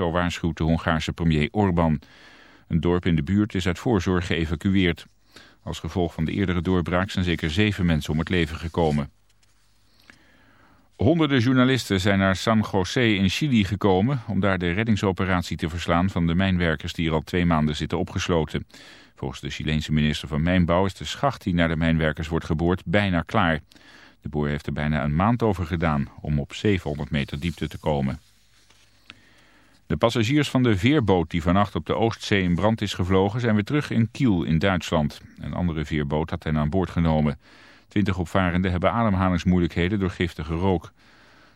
zo waarschuwt de Hongaarse premier Orbán. Een dorp in de buurt is uit voorzorg geëvacueerd. Als gevolg van de eerdere doorbraak zijn zeker zeven mensen om het leven gekomen. Honderden journalisten zijn naar San José in Chili gekomen om daar de reddingsoperatie te verslaan van de mijnwerkers die er al twee maanden zitten opgesloten. Volgens de Chileense minister van Mijnbouw is de schacht die naar de mijnwerkers wordt geboord bijna klaar. De boer heeft er bijna een maand over gedaan om op 700 meter diepte te komen. De passagiers van de veerboot die vannacht op de Oostzee in brand is gevlogen zijn weer terug in Kiel in Duitsland. Een andere veerboot had hen aan boord genomen. Twintig opvarenden hebben ademhalingsmoeilijkheden door giftige rook.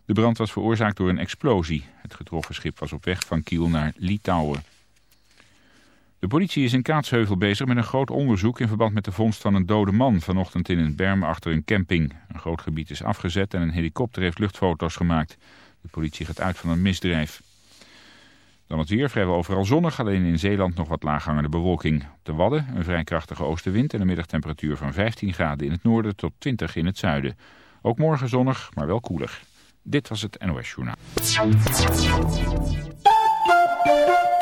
De brand was veroorzaakt door een explosie. Het getroffen schip was op weg van Kiel naar Litouwen. De politie is in Kaatsheuvel bezig met een groot onderzoek in verband met de vondst van een dode man vanochtend in een berm achter een camping. Een groot gebied is afgezet en een helikopter heeft luchtfoto's gemaakt. De politie gaat uit van een misdrijf. Dan het weer vrijwel overal zonnig, alleen in Zeeland nog wat laaghangende bewolking. Op de Wadden een vrij krachtige oostenwind en een middagtemperatuur van 15 graden in het noorden tot 20 in het zuiden. Ook morgen zonnig, maar wel koeler. Dit was het NOS Journaal.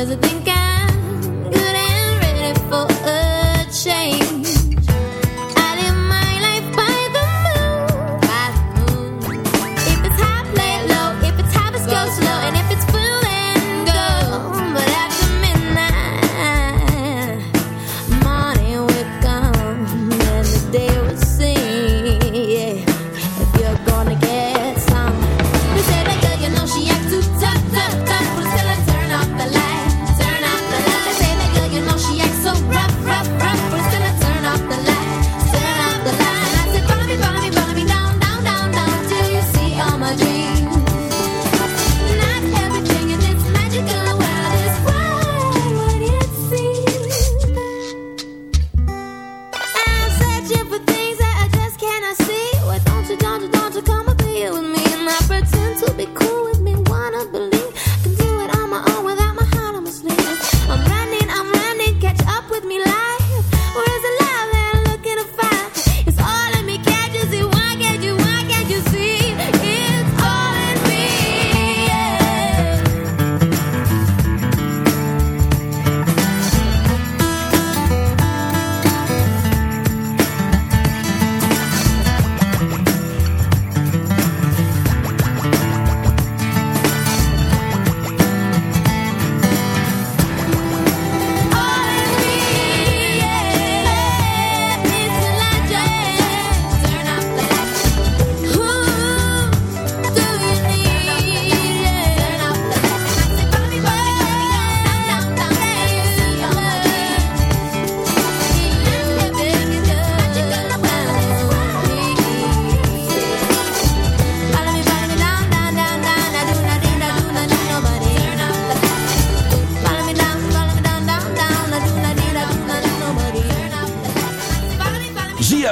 There's a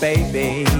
baby.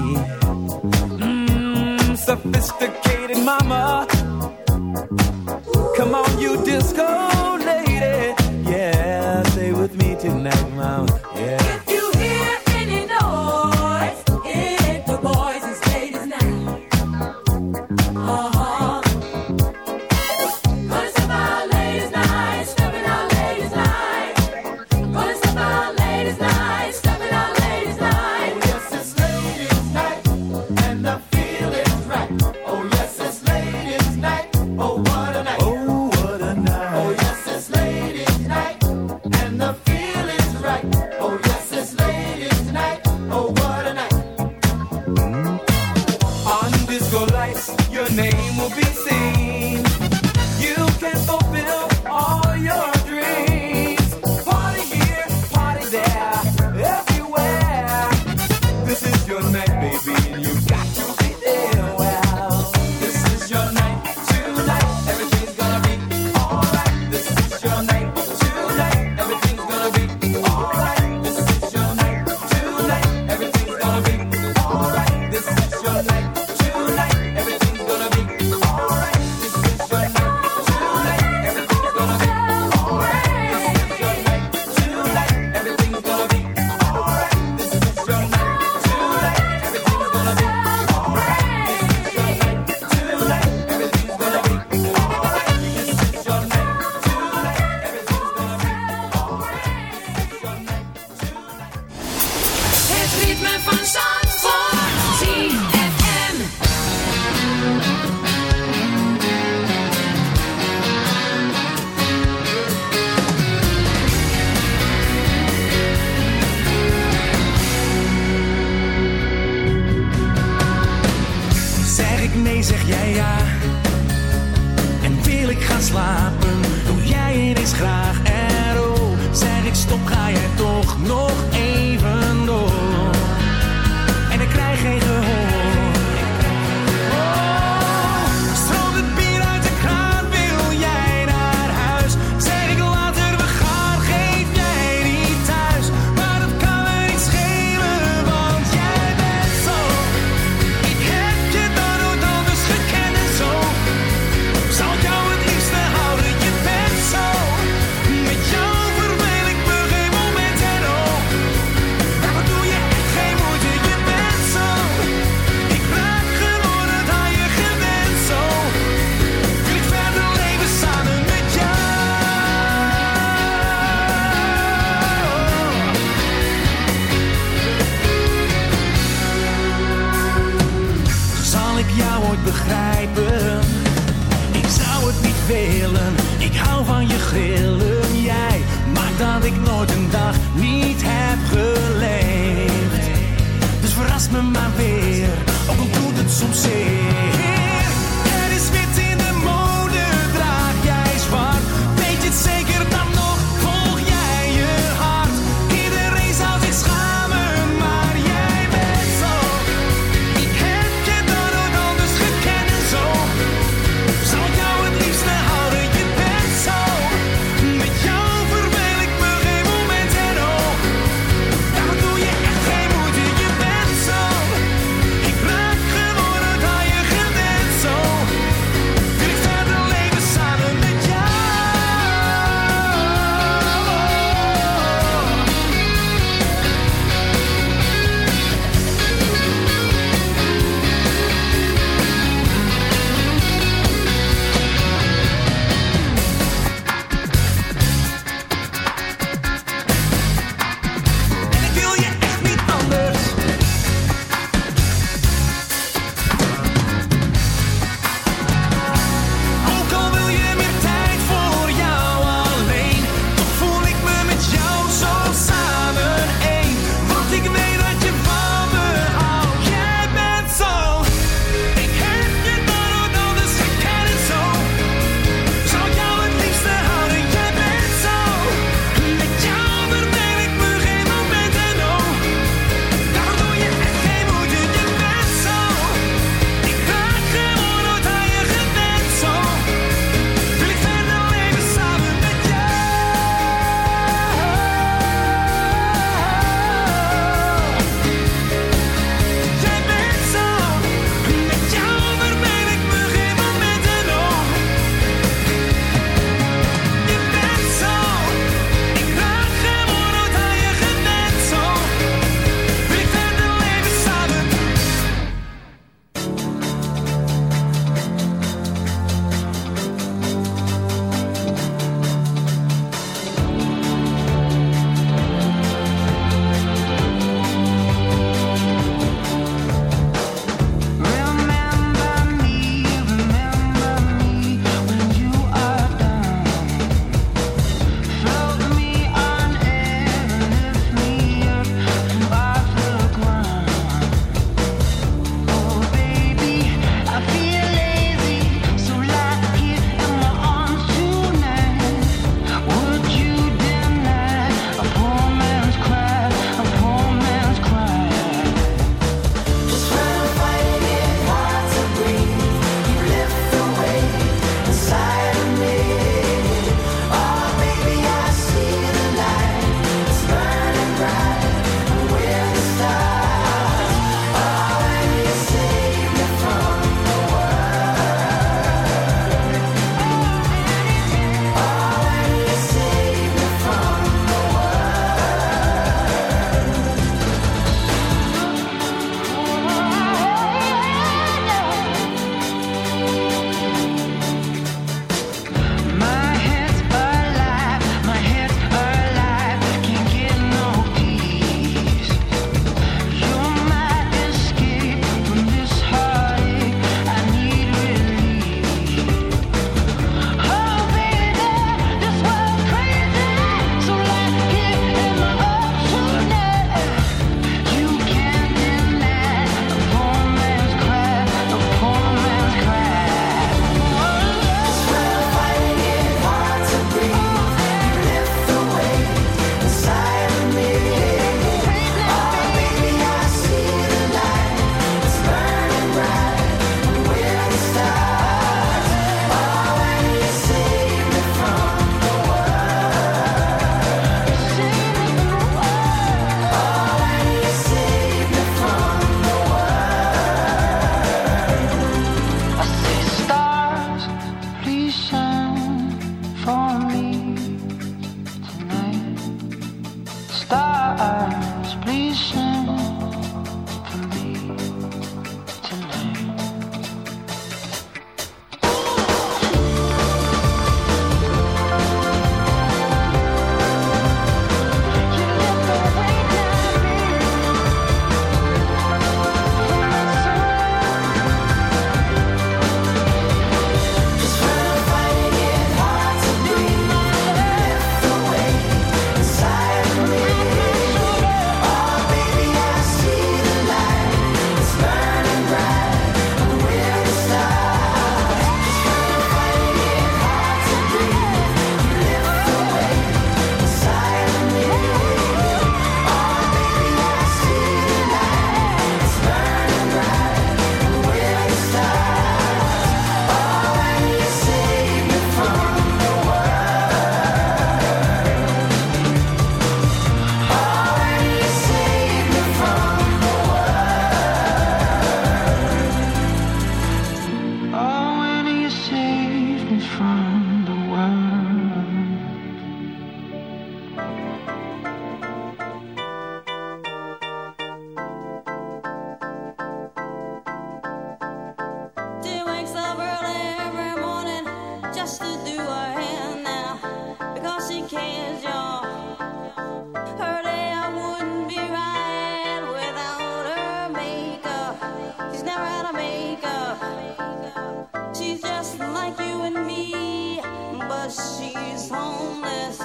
you and me. But she's homeless,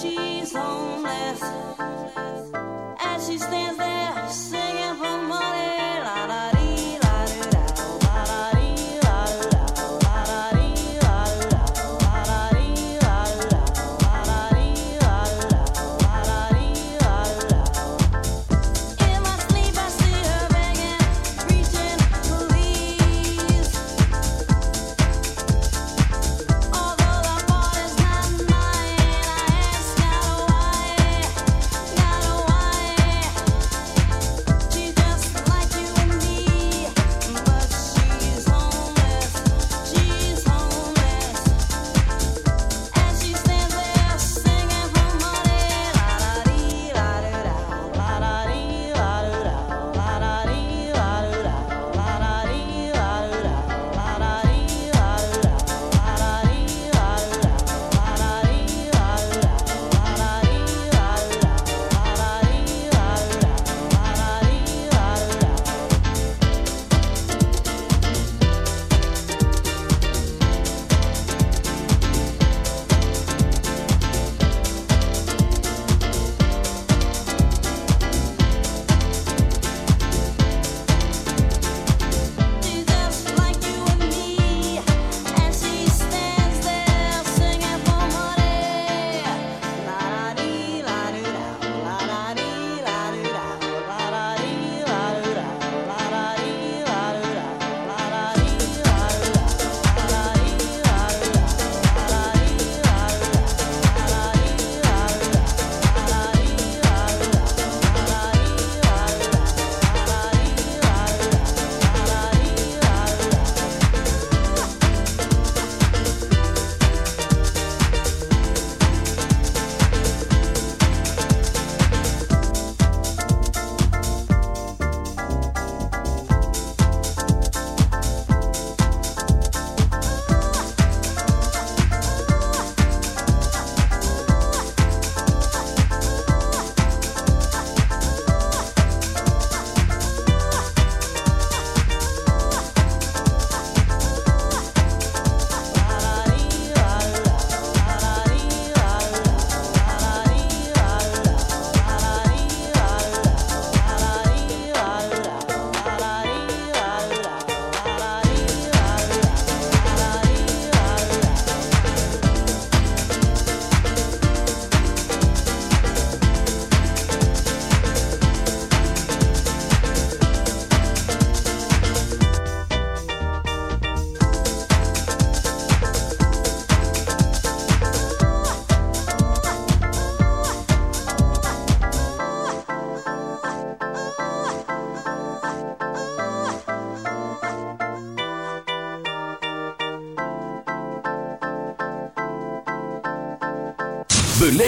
she's homeless. As she stands there singing for money.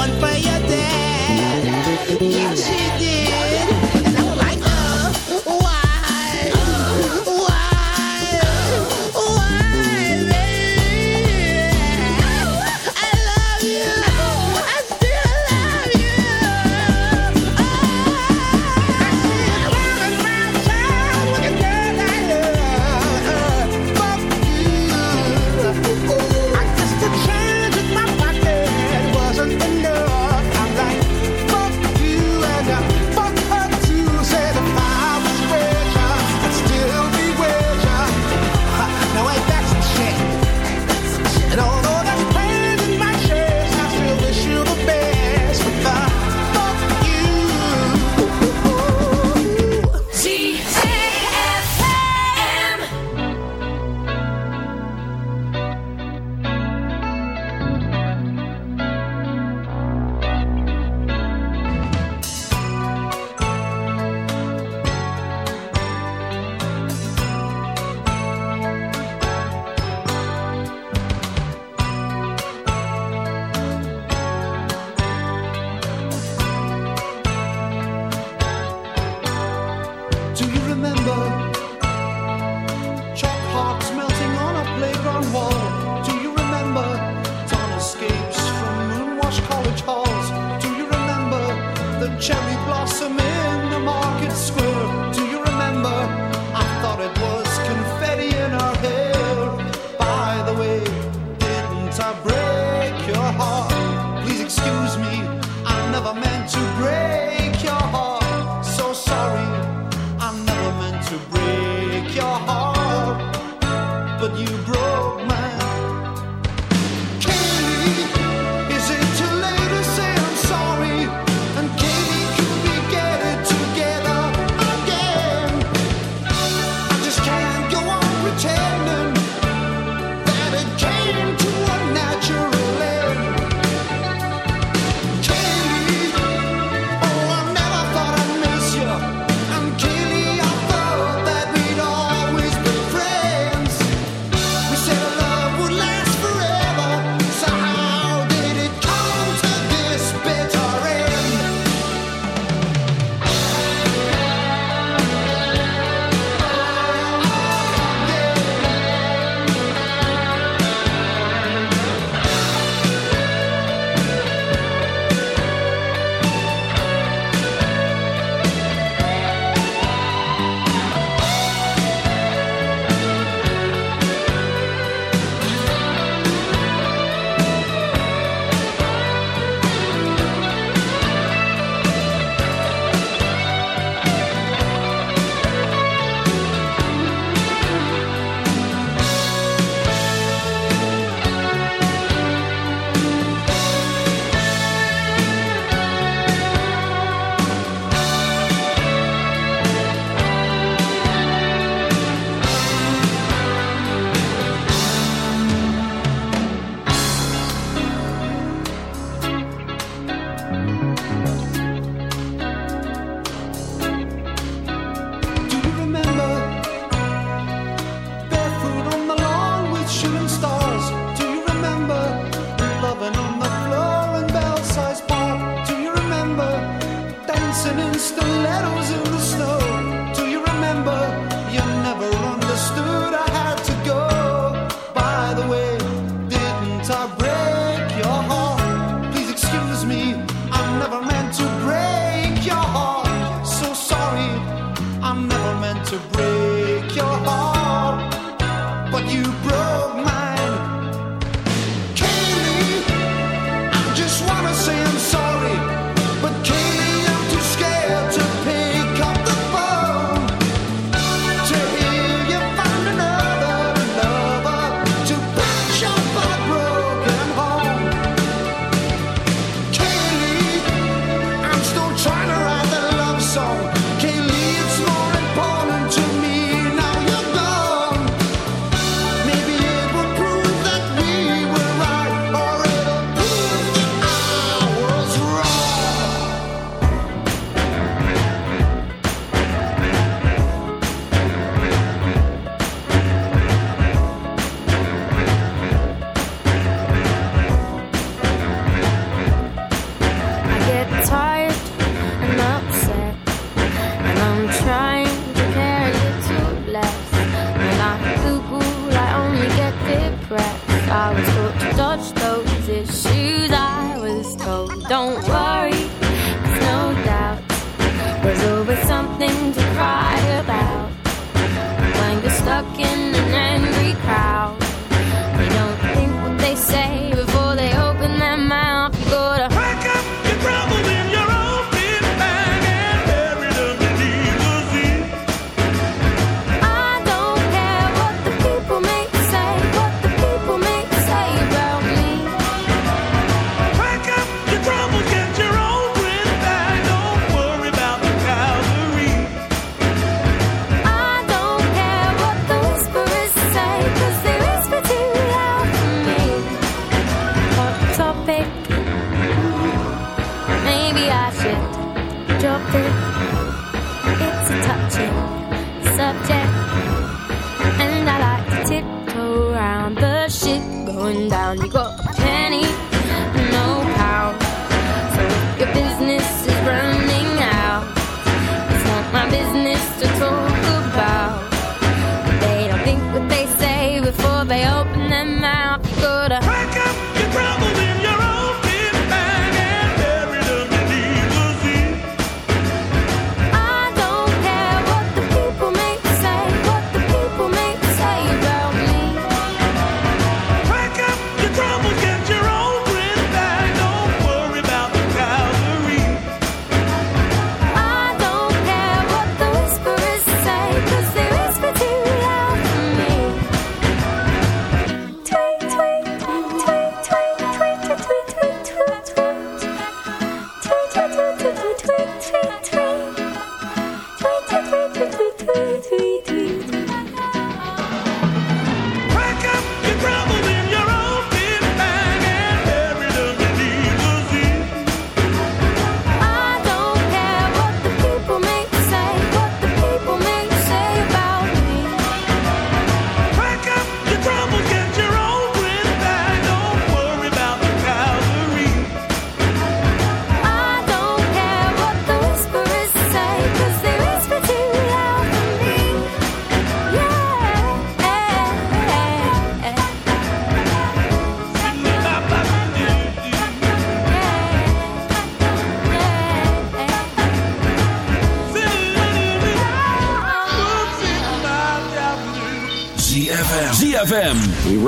one for your dad. Yeah, she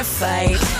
to fight.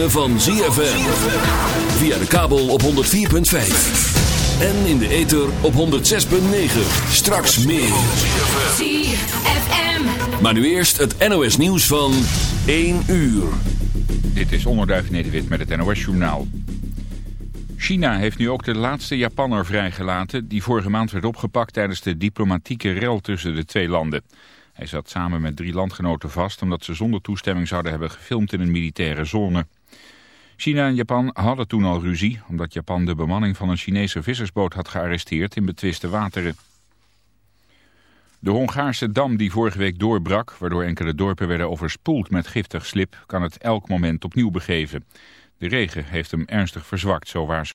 van ZFM. Via de kabel op 104.5. En in de ether op 106.9. Straks meer. ZFM. Maar nu eerst het NOS nieuws van 1 uur. Dit is Onderduif Nederwit met het NOS Journaal. China heeft nu ook de laatste Japanner vrijgelaten... die vorige maand werd opgepakt tijdens de diplomatieke rel tussen de twee landen. Hij zat samen met drie landgenoten vast omdat ze zonder toestemming zouden hebben gefilmd in een militaire zone. China en Japan hadden toen al ruzie, omdat Japan de bemanning van een Chinese vissersboot had gearresteerd in betwiste wateren. De Hongaarse dam die vorige week doorbrak, waardoor enkele dorpen werden overspoeld met giftig slip, kan het elk moment opnieuw begeven. De regen heeft hem ernstig verzwakt, zo waarschuwt.